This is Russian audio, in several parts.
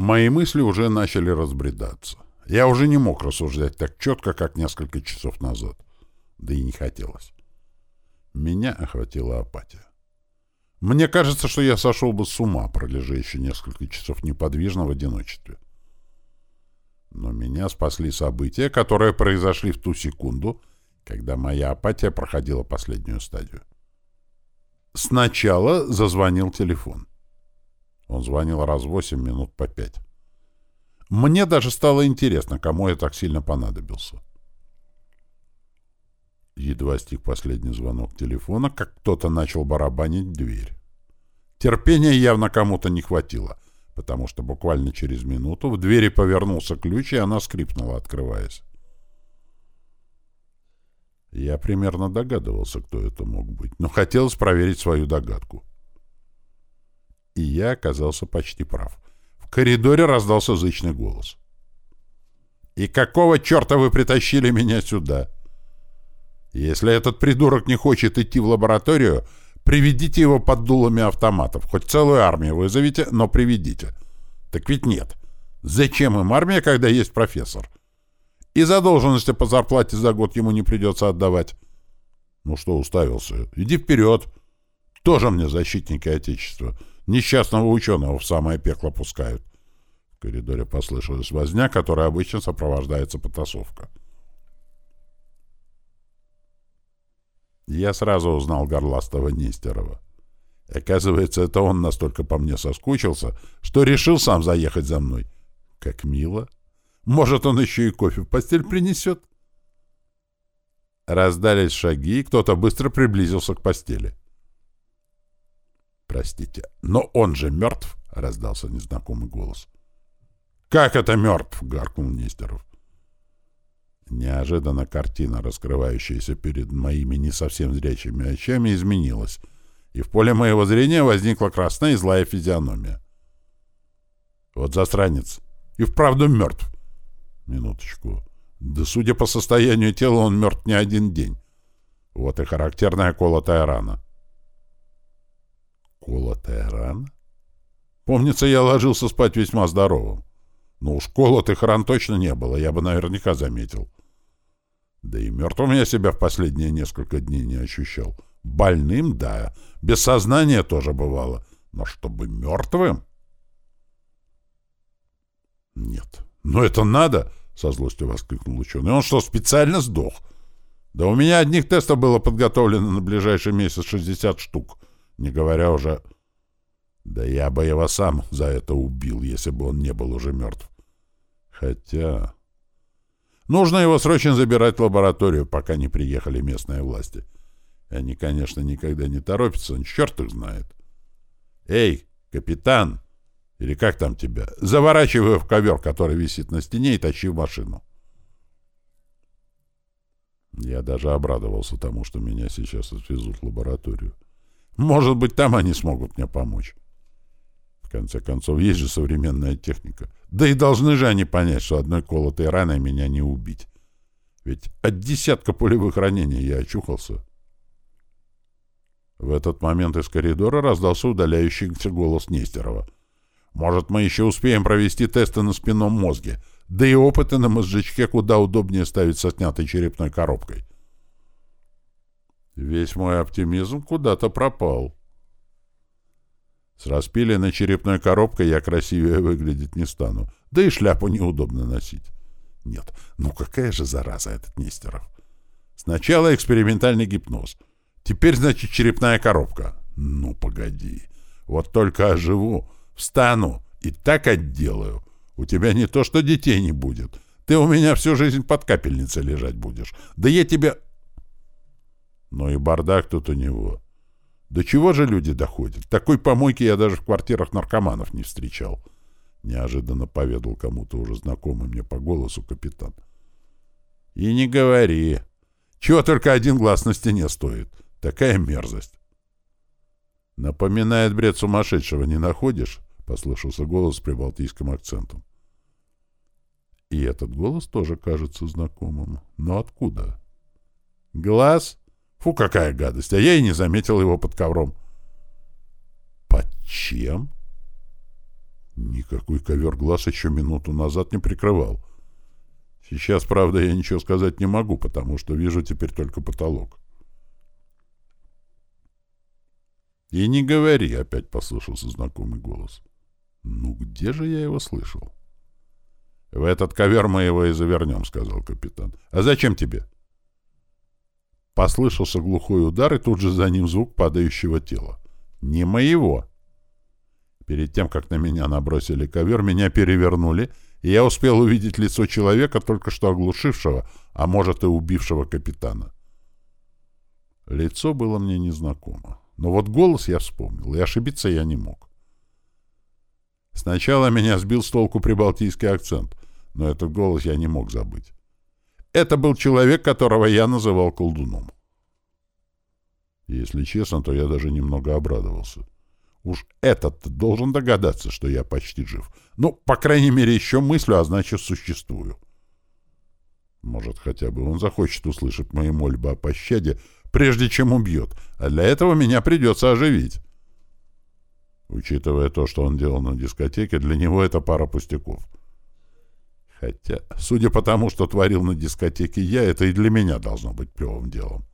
Мои мысли уже начали разбредаться. Я уже не мог рассуждать так четко, как несколько часов назад. Да и не хотелось. Меня охватила апатия. Мне кажется, что я сошел бы с ума, пролежа еще несколько часов неподвижно в одиночестве. Но меня спасли события, которые произошли в ту секунду, когда моя апатия проходила последнюю стадию. Сначала зазвонил телефон. Он звонил раз восемь минут по пять. Мне даже стало интересно, кому я так сильно понадобился. Едва стих последний звонок телефона, как кто-то начал барабанить в дверь. Терпения явно кому-то не хватило, потому что буквально через минуту в двери повернулся ключ, и она скрипнула, открываясь. Я примерно догадывался, кто это мог быть, но хотелось проверить свою догадку. Я оказался почти прав. В коридоре раздался зычный голос. «И какого черта вы притащили меня сюда? Если этот придурок не хочет идти в лабораторию, приведите его под дулами автоматов. Хоть целую армию вызовите, но приведите. Так ведь нет. Зачем им армия, когда есть профессор?» И задолженности по зарплате за год ему не придется отдавать. Ну что уставился? Иди вперед. Тоже мне защитники Отечества. Несчастного ученого в самое пекло пускают. В коридоре послышалась возня, которая обычно сопровождается потасовка. Я сразу узнал горластого Нестерова. Оказывается, это он настолько по мне соскучился, что решил сам заехать за мной. Как мило. — может, он еще и кофе в постель принесет? Раздались шаги, и кто-то быстро приблизился к постели. «Простите, но он же мертв!» — раздался незнакомый голос. «Как это мертв?» — гаркнул Нестеров. Неожиданно картина, раскрывающаяся перед моими не совсем зрячими очами, изменилась, и в поле моего зрения возникла красная и злая физиономия. Вот засранец. И вправду мертв. Минуточку. Да судя по состоянию тела, он мертв не один день. Вот и характерная колотая рана. Колотая рана? Помнится, я ложился спать весьма здоровым. Ну уж колотых ран точно не было, я бы наверняка заметил. Да и мертвым я себя в последние несколько дней не ощущал. Больным — да, без сознания тоже бывало. Но чтобы мертвым? Нет. Но это надо! со злостью воскликнул ученый. Он что, специально сдох? Да у меня одних тестов было подготовлено на ближайший месяц 60 штук, не говоря уже... Да я бы его сам за это убил, если бы он не был уже мертв. Хотя... Нужно его срочно забирать в лабораторию, пока не приехали местные власти. Они, конечно, никогда не торопятся, он черт их знает. «Эй, капитан!» Или как там тебя? Заворачивай в ковер, который висит на стене, и тащи в машину. Я даже обрадовался тому, что меня сейчас отвезут в лабораторию. Может быть, там они смогут мне помочь. В конце концов, есть же современная техника. Да и должны же они понять, что одной колотой раной меня не убить. Ведь от десятка пулевых ранений я очухался. В этот момент из коридора раздался удаляющийся голос Нестерова — может, мы еще успеем провести тесты на спинном мозге, да и опыты на мозжечке куда удобнее ставить со снятой черепной коробкой. Весь мой оптимизм куда-то пропал. С распиленной черепной коробкой я красивее выглядеть не стану, да и шляпу неудобно носить. Нет, ну какая же зараза этот Нестеров. Сначала экспериментальный гипноз. Теперь, значит, черепная коробка. Ну, погоди. Вот только оживу, Встану и так отделаю. У тебя не то, что детей не будет. Ты у меня всю жизнь под капельницей лежать будешь. Да я тебя... Ну и бардак тут у него. До чего же люди доходят? Такой помойки я даже в квартирах наркоманов не встречал. Неожиданно поведал кому-то уже знакомый мне по голосу капитан. И не говори. Чего только один глаз на стене стоит. Такая мерзость. Напоминает бред сумасшедшего, не находишь? послышался голос с прибалтийским акцентом. И этот голос тоже кажется знакомым. Но откуда? Глаз? Фу, какая гадость! А я и не заметил его под ковром. Под чем? Никакой ковер глаз еще минуту назад не прикрывал. Сейчас, правда, я ничего сказать не могу, потому что вижу теперь только потолок. «И не говори», — опять послышался знакомый голос. «Ну где же я его слышал?» «В этот ковер мы его и завернем», — сказал капитан. «А зачем тебе?» Послышался глухой удар, и тут же за ним звук падающего тела. «Не моего!» Перед тем, как на меня набросили ковер, меня перевернули, и я успел увидеть лицо человека, только что оглушившего, а может и убившего капитана. Лицо было мне незнакомо. Но вот голос я вспомнил, и ошибиться я не мог. Сначала меня сбил с толку прибалтийский акцент, но этот голос я не мог забыть. Это был человек, которого я называл колдуном. Если честно, то я даже немного обрадовался. Уж этот должен догадаться, что я почти жив. Ну, по крайней мере, еще мыслю, а значит, существую. Может, хотя бы он захочет услышать мои мольбы о пощаде, прежде чем убьет, а для этого меня придется оживить. Учитывая то, что он делал на дискотеке, для него это пара пустяков. Хотя, судя по тому, что творил на дискотеке я, это и для меня должно быть плевым делом.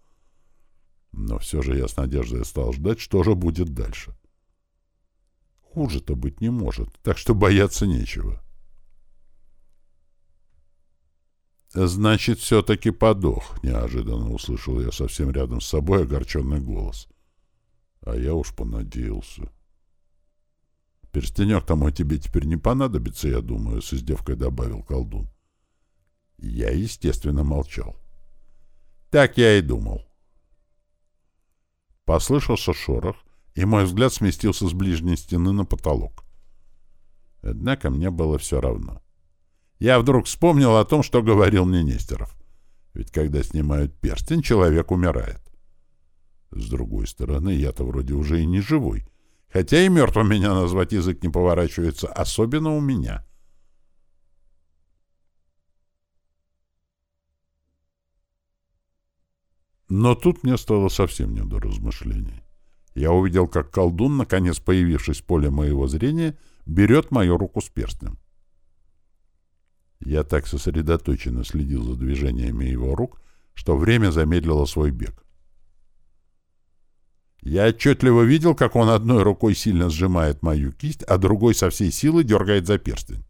Но все же я с надеждой стал ждать, что же будет дальше. — Хуже-то быть не может, так что бояться нечего. «Значит, все-таки подох», — неожиданно услышал я совсем рядом с собой огорченный голос. А я уж понадеялся. «Перстенек-то мой тебе теперь не понадобится, я думаю», — с издевкой добавил колдун. Я, естественно, молчал. Так я и думал. Послышался шорох, и мой взгляд сместился с ближней стены на потолок. Однако мне было все равно. Я вдруг вспомнил о том, что говорил мне Нестеров. Ведь когда снимают перстень, человек умирает. С другой стороны, я-то вроде уже и не живой. Хотя и мертвым меня назвать язык не поворачивается, особенно у меня. Но тут мне стало совсем не до размышлений. Я увидел, как колдун, наконец появившись в поле моего зрения, берет мою руку с перстнем. Я так сосредоточенно следил за движениями его рук, что время замедлило свой бег. Я отчетливо видел, как он одной рукой сильно сжимает мою кисть, а другой со всей силы дергает за перстень.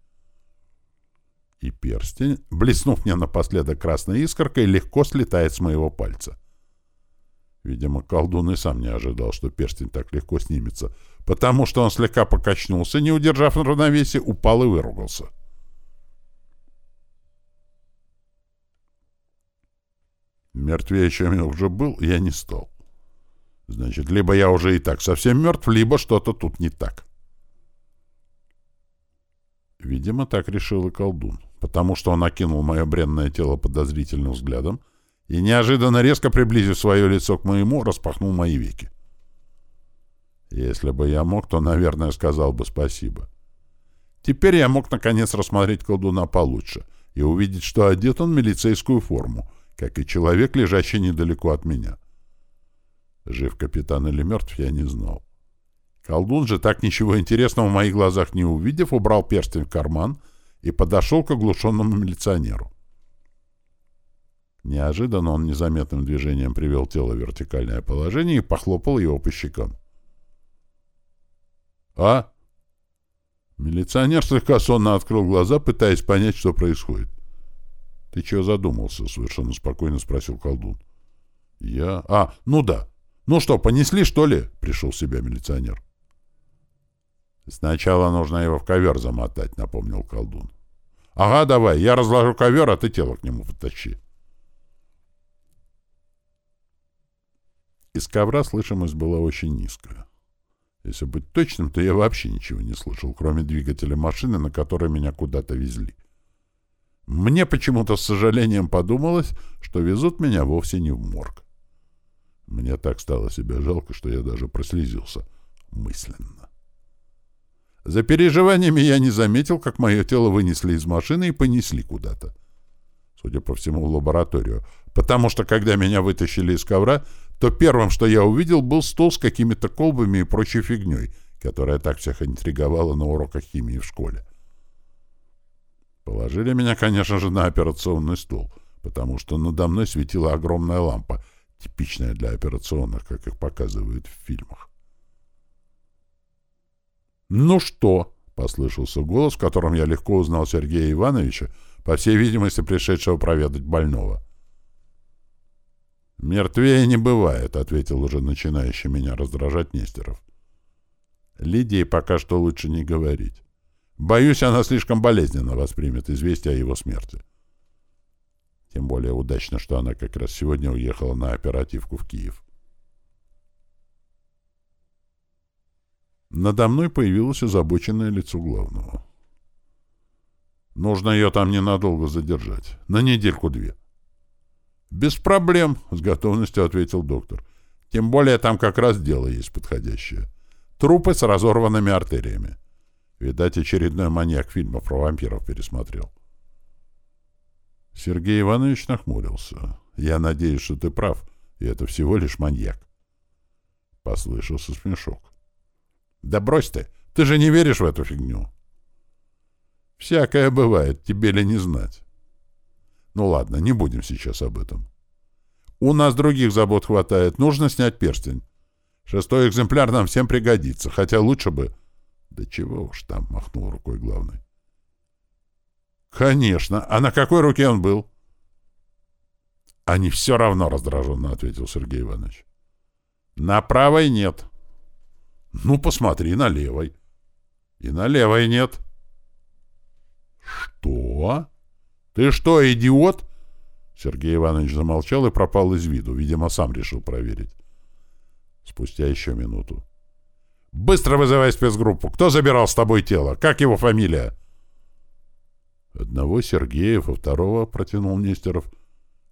И перстень, блеснув мне напоследок красной искоркой, легко слетает с моего пальца. Видимо, колдун и сам не ожидал, что перстень так легко снимется, потому что он слегка покачнулся, не удержав равновесие, упал и выругался. Мертвее, чем я уже был, я не стал. Значит, либо я уже и так совсем мертв, либо что-то тут не так. Видимо, так решил и колдун, потому что он окинул мое бренное тело подозрительным взглядом, и, неожиданно резко приблизив свое лицо к моему, распахнул мои веки. Если бы я мог, то, наверное, сказал бы спасибо. Теперь я мог, наконец, рассмотреть колдуна получше и увидеть, что одет он в милицейскую форму, как и человек, лежащий недалеко от меня. Жив капитан или мертв, я не знал. Колдун же, так ничего интересного в моих глазах не увидев, убрал перстень в карман и подошел к оглушенному милиционеру. Неожиданно он незаметным движением привел тело в вертикальное положение и похлопал его по щекам. «А?» Милиционер слегка сонно открыл глаза, пытаясь понять, что происходит. «Ты чего задумался?» — совершенно спокойно спросил колдун. «Я... А, ну да. Ну что, понесли, что ли?» — пришел в себя милиционер. «Сначала нужно его в ковер замотать», — напомнил колдун. «Ага, давай, я разложу ковер, а ты тело к нему подтащи». Из ковра слышимость была очень низкая. Если быть точным, то я вообще ничего не слышал, кроме двигателя машины, на которой меня куда-то везли. Мне почему-то с сожалением подумалось, что везут меня вовсе не в морг. Мне так стало себя жалко, что я даже прослезился мысленно. За переживаниями я не заметил, как мое тело вынесли из машины и понесли куда-то. Судя по всему, в лабораторию. Потому что, когда меня вытащили из ковра, то первым, что я увидел, был стол с какими-то колбами и прочей фигней, которая так всех интриговала на уроках химии в школе. Положили меня, конечно же, на операционный стол, потому что надо мной светила огромная лампа, типичная для операционных, как их показывают в фильмах. «Ну что?» — послышался голос, в котором я легко узнал Сергея Ивановича, по всей видимости, пришедшего проведать больного. «Мертвее не бывает», — ответил уже начинающий меня раздражать Нестеров. «Лидии пока что лучше не говорить. Боюсь, она слишком болезненно воспримет известие о его смерти. Тем более удачно, что она как раз сегодня уехала на оперативку в Киев. Надо мной появилось озабоченное лицо главного. Нужно ее там ненадолго задержать. На недельку-две. «Без проблем», — с готовностью ответил доктор. «Тем более там как раз дело есть подходящее. Трупы с разорванными артериями. Видать, очередной маньяк фильма про вампиров пересмотрел. Сергей Иванович нахмурился. «Я надеюсь, что ты прав, и это всего лишь маньяк». Послышался смешок. «Да брось ты! Ты же не веришь в эту фигню!» «Всякое бывает, тебе ли не знать?» «Ну ладно, не будем сейчас об этом. У нас других забот хватает. Нужно снять перстень. Шестой экземпляр нам всем пригодится, хотя лучше бы...» Да чего уж там, махнул рукой главный. Конечно. А на какой руке он был? Не все равно, раздраженно ответил Сергей Иванович. На правой нет. Ну, посмотри на левой. И на левой нет. Что? Ты что, идиот? Сергей Иванович замолчал и пропал из виду. Видимо, сам решил проверить. Спустя еще минуту. Быстро вызывай спецгруппу. Кто забирал с тобой тело? Как его фамилия? Одного Сергеева, второго протянул Нестеров.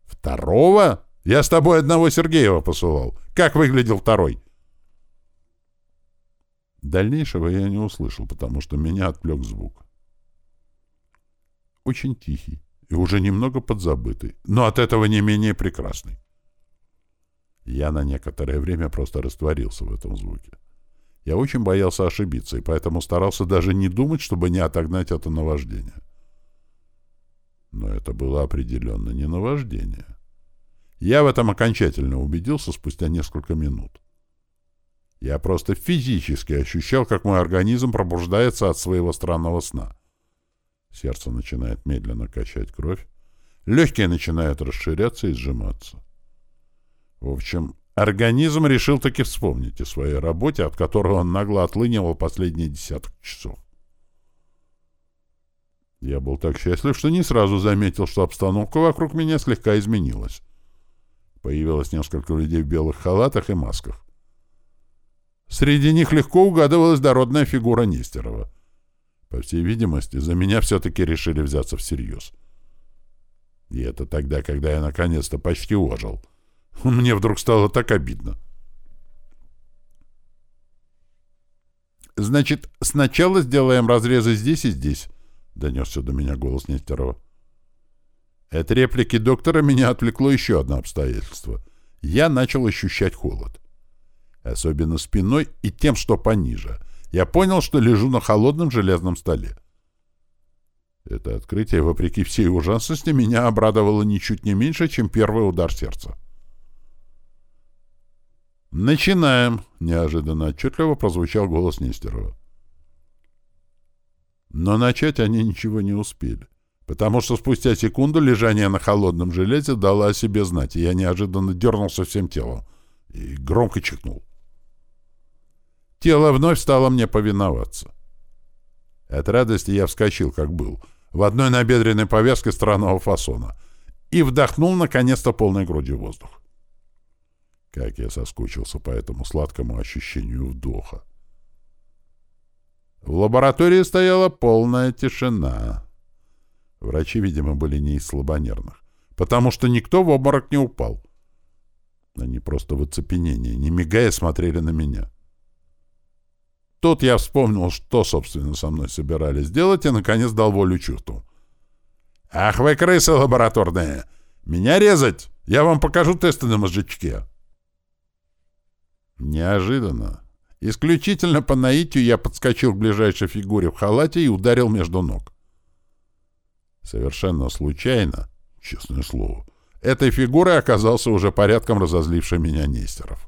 Второго? Я с тобой одного Сергеева посылал. Как выглядел второй? Дальнейшего я не услышал, потому что меня отвлек звук. Очень тихий и уже немного подзабытый, но от этого не менее прекрасный. Я на некоторое время просто растворился в этом звуке. Я очень боялся ошибиться, и поэтому старался даже не думать, чтобы не отогнать это наваждение. Но это было определенно не наваждение. Я в этом окончательно убедился спустя несколько минут. Я просто физически ощущал, как мой организм пробуждается от своего странного сна. Сердце начинает медленно качать кровь, легкие начинают расширяться и сжиматься. В общем, Организм решил таки вспомнить о своей работе, от которой он нагло отлынивал последние десяток часов. Я был так счастлив, что не сразу заметил, что обстановка вокруг меня слегка изменилась. Появилось несколько людей в белых халатах и масках. Среди них легко угадывалась дородная фигура Нестерова. По всей видимости, за меня все-таки решили взяться всерьез. И это тогда, когда я наконец-то почти ожил — мне вдруг стало так обидно. «Значит, сначала сделаем разрезы здесь и здесь», — донесся до меня голос Нестерова. От реплики доктора меня отвлекло еще одно обстоятельство. Я начал ощущать холод. Особенно спиной и тем, что пониже. Я понял, что лежу на холодном железном столе. Это открытие, вопреки всей ужасности, меня обрадовало ничуть не меньше, чем первый удар сердца. «Начинаем!» — неожиданно отчетливо прозвучал голос Нестерова. Но начать они ничего не успели, потому что спустя секунду лежание на холодном железе дало о себе знать, и я неожиданно дернулся всем телом и громко чихнул. Тело вновь стало мне повиноваться. От радости я вскочил, как был, в одной набедренной повязке странного фасона и вдохнул наконец-то полной грудью воздух. Как я соскучился по этому сладкому ощущению вдоха. В лаборатории стояла полная тишина. Врачи, видимо, были не из слабонервных, потому что никто в обморок не упал. Они просто в оцепенении, не мигая, смотрели на меня. Тут я вспомнил, что, собственно, со мной собирались сделать, и, наконец, дал волю чувству. «Ах вы, крысы лабораторные! Меня резать! Я вам покажу тесты на мозжечке!» Неожиданно Исключительно по наитию я подскочил к ближайшей фигуре в халате и ударил между ног. Совершенно случайно, честное слово, этой фигурой оказался уже порядком разозливший меня Нестеров.